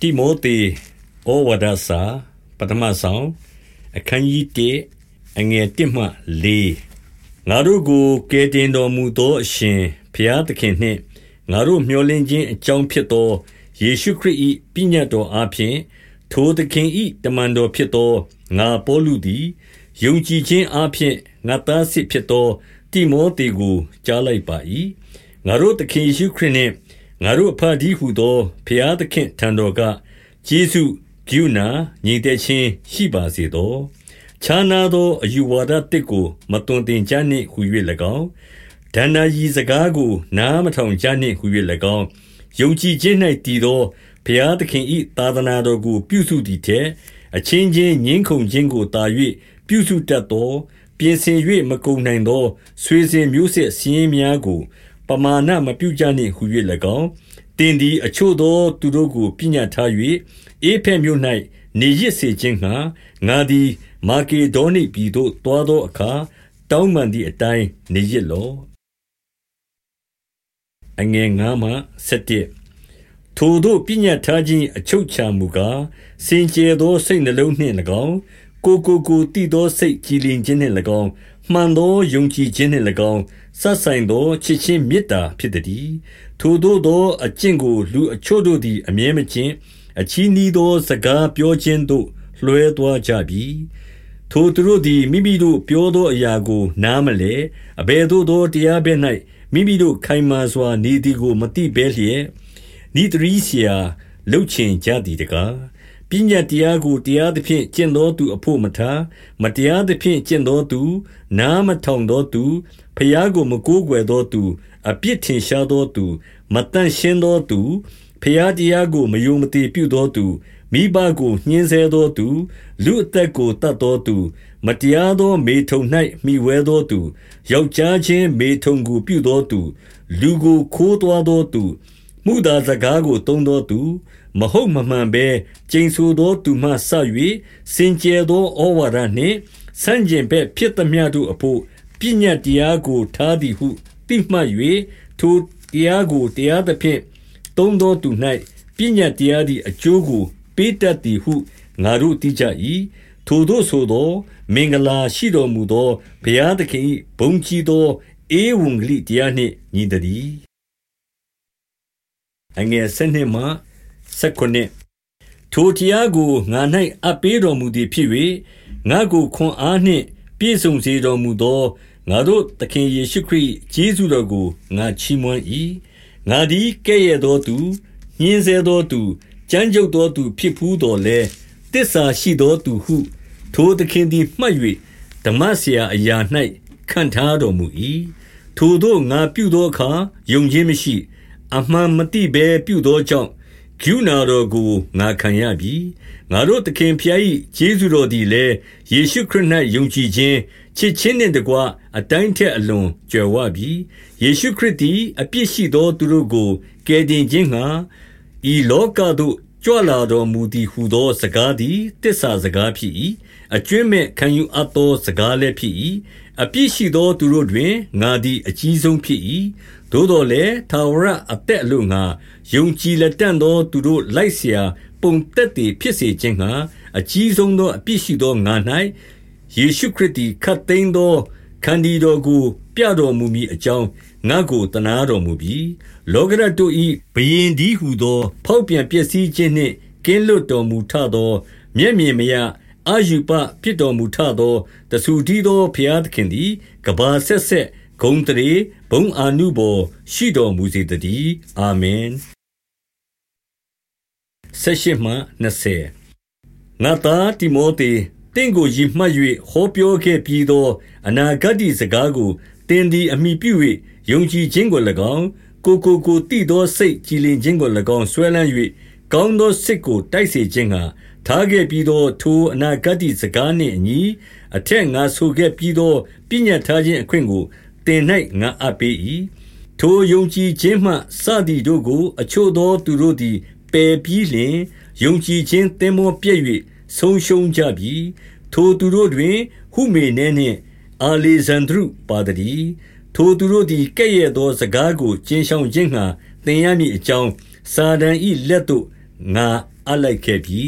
တိမောသေဩဝါဒစာပထမဆောင်အခန်းကြီး1အငယ်1မှ4ငါတို့ကိုကယ်တင်တော်မူသောအရှင်ဖျားသခင်နှင့်ငါတို့မျှော်လင့်ခြင်းအကြောင်းဖြစ်သောယေရှုခရစ်၏ပြည့်ညတ်တော်အားဖြင့်ထိုသခင်၏တမန်တော်ဖြစ်သောငါပေါလုသည်ယုံကြည်ခြင်းအားဖြင့်ငါသားစစ်ဖြစ်သောတိမောသေကိုကြားလိုက်ပါ၏ငါတို့သခင်ယေရှုခရစ်နှင့် ငါတို့အဖဒီဟုသောဖျားသခင်ထံတော်ကကျေးဇူးဂုဏညီတဲ့ချင်းရှိပါစေသောခြားနာသောအယူဝါဒတစ်ကို မတွင်တင်ကြနှင့်ဟူ၍၎င်းဒဏ္ဍာရီစကားကိုနားမထောင်ကြနှင့်ဟူ၍၎င်းယုံကြည်ခြင်း၌တည်သောဘုရားသခင်၏သာသနာတော်ကို ပြုစုသည်ထက်အချင်းချင်းငင်းခုန်ခြင်းကိုတာ၍ပြုစုတတ်သော ပြင်ဆင်၍မကုန်နိုင်သောဆွေစဉ်မျိုးဆက်စည်းများကို ပမာဏမပြုကြနှင့်ဟူ၍၎င်းတင်သည်အချို့သောသူတို့ကိုပြညတ်ထား၍အေဖဲမြို့၌နေရစ်စေခြင်းငှာငါသည်မာကေဒေါနိပြည်သို့တွားသောအခါတောင်းပန်သည့်အတိုင်းနေရစ်လောအငယ်9မှ17ထိုတို့ပြညတ်ထားခြင်းအချုပ်ချာမူကားစင်ကြယ်သောစိတ်နှလုံးနှင့်၎င်းကိုကိုကိုတည်သောစိတ်ကြည်လင်ခြင်းနှင့်၎င်း မှန်သောယုံကြည်ခြင်းနှင့်၎င်းစပ်ဆိုင်သောချစ်ချင်းမေတ္တာဖြစ်သည်ထိုသို့သောအကျင့်ကိုလူအချို့တို့သည်အမြဲမကျင့်အချီးနှီးသောစကားပြောခြင်းသို့လွှဲသွားကြပြီထိုသူတို့သည်မိမိတို့ပြောသောအရာကို နားမလဲအဘယ်သို့သောတရားဘဲ့၌မိမိတို့ခိုင်မာစွာနေသည်ကို မသိဘဲလျက်နိတရီဆရာလှုပ်ချင်ကြသည်တကား ပညာတရားကိုတရားသဖြင့်ကျင့်သောသူအဖို့မထားမတရားသဖြင့်ကျင့်သောသူ နားမထောင်သောသူဖျားကိုမကိုးကွယ်သောသူအပြစ်ထင်ရှားသောသူမတန့်ရှင်းသောသူဖျားတရားကိုမယုံမသိပြုသောသူမိဘကိုညှင်းဆဲသောသူ လူအသက်ကိုတတ်သောသူ မတရားသောမေထုံ၌မိဝဲသောသူယောက်ျားချင်းမေထုံကိုပြုသောသူ လူကိုခိုးသွားသောသူ မှုသာစကားကိုတုံးသောသူမဟုတ်မမှန်ဘဲကျိန်ဆိုသောသူမှဆ၍စင်ကြယ်သောဩဝါဒနှင့်ဆန့်ကျင်ဘက်ဖြစ်သမျှတို့အဖို့ပညာတရားကိုထားသည်ဟုသိမှတ်၍ထိုတရားကိုတရားသဖြင့်သုံးသောသူ၌ပညာတရားသည်အကျိုးကို ပေးတတ်သည်ဟုငါတို့သိကြ၏ထိုတို့ဆိုသော မင်္ဂလာရှိတော်မူသောဘုရားသခင်၏ဘုန်းကြီးသောဧဝံဂေလိတရားနှင့်ညီသည် အငယ်၁၂မှ၁၉ထိုတရားကိုငါ၌အပ်ပေးတော်မူသည်ဖြစ်၍ငါကိုခွန်အားနှင့် ပြည့်စုံစေတော်မူသောငါတို့သခင်ယေရှုခရစ်ယေရှုတော်ကိုငါချီးမွမ်း၏ငါသည်ကဲ့ရဲ့သောသူညှင်းဆဲသောသူကြမ်းကြုတ်သောသူဖြစ်ဖူးတော်လဲတစ္ဆာရှိသောသူဟု ထိုသခင်သည်မှတ်၍ဓမ္မဆရာအရာ၌ခံထားတော်မူ၏ထိုတို့ငါပြုသောအခါယုံခြင်းမရှိ အမှန်မသိဘဲပြုသောကြောင့်ကရုဏာတော်ကိုငါခံရပြီငါတို့သခင်ဖျား၏ကျေးဇူးတော်သည်လည်းယေရှုခရစ်၌ယုံကြည်ခြင်းချစ်ခြင်းနှင့်တကွအတိုင်းထက်အလွန်ကြွယ်ဝပြီယေရှုခရစ်သည်အပြစ်ရှိသောသူတို့ကိုကယ်တင်ခြင်းငှာဤလောကသို့ကြွလာတော်မူသည်ဟုသော စကားသည်တစ္ဆာစကားဖြစ်၏အကျွင့်မဲ့ခံယူအပ်သောစကားလည်းဖြစ်၏ အပြစ်ရှိသောသူတို့တွင်ငါသည် အကြီးဆုံးဖြစ်၏။သို့သော်လည်းထာဝရအသက်အလိုငှါ ယုံကြည်လတံ့သောသူတို့လိုက်စရာ ပုံသက်သေဖြစ်စေခြင်းငှါ အကြီးဆုံးသော အပြစ်ရှိသောငါ၌ယေရှုခရစ်သည် ခပ်သိမ်းသော ခန္တီတော်ကို ပြတော်မူမည်အကြောင်း ငါ့ကိုသနားတော်မူပြီ။လောကဓာတ်တို့၏ဘုရင်တည်းဟူသော ဖောက်ပြန်ပျက်စီးခြင်းနှင့် ကင်းလွတ်တော်မူထသော မျက်မြင်မရ အာယုပဖြစ်တော်မူထသော တဆူတီးသောဘုရားသခင်သည်ကဘာဆက်ဆက် ဂုံတရေ ဘုံအာနုဘော်ရှိတော်မူစေတည်း အာမင်ဆက်ရှိမှ20ငါသားတိမောသေတင့်ကိုရည်မှတ်၍ဟောပြောခဲ့ပြီးသော အနာဂတ်စကားကိုတင်သည် အမိပြု၍ယုံကြည်ခြင်းကို၎င်း ကိုကိုကိုတည်သောစိတ် ကြည်လင်ခြင်းကို၎င်းဆွဲလန်း၍ကောင်းသောစိတ်ကို တိုက်စေခြင်းဟာ ထားခဲ့ပြီးသော ထိုအနာဂတ်စကားနှင့်အညီ အထက်ငါဆိုခဲ့ပြီးသော ပညာထားခြင်းအခွင့်ကိုတင်၌ငါအပ်ပေး၏ထိုယုံကြည်ခြင်းမှစသည်တို့ကို အချို့သောသူတို့သည် ပယ်ပြီးလျှင် ယုံကြည်ခြင်းသင်္ဘောပြည့်၍ဆုံးရှုံးကြပြီ ထိုသူတို့တွင် ဟုမေနဲနှင့် အာလေဇန္ဒရုပါတည်း ထိုသူတို့သည် ကဲ့ရဲ့သောစကားကိုကျင်းဆောင်ခြင်းငှာသင်ရမည်အကြောင်း စာဒန်ဤလက်သို့ ငါအပ်လိုက်ခဲ့ပြီ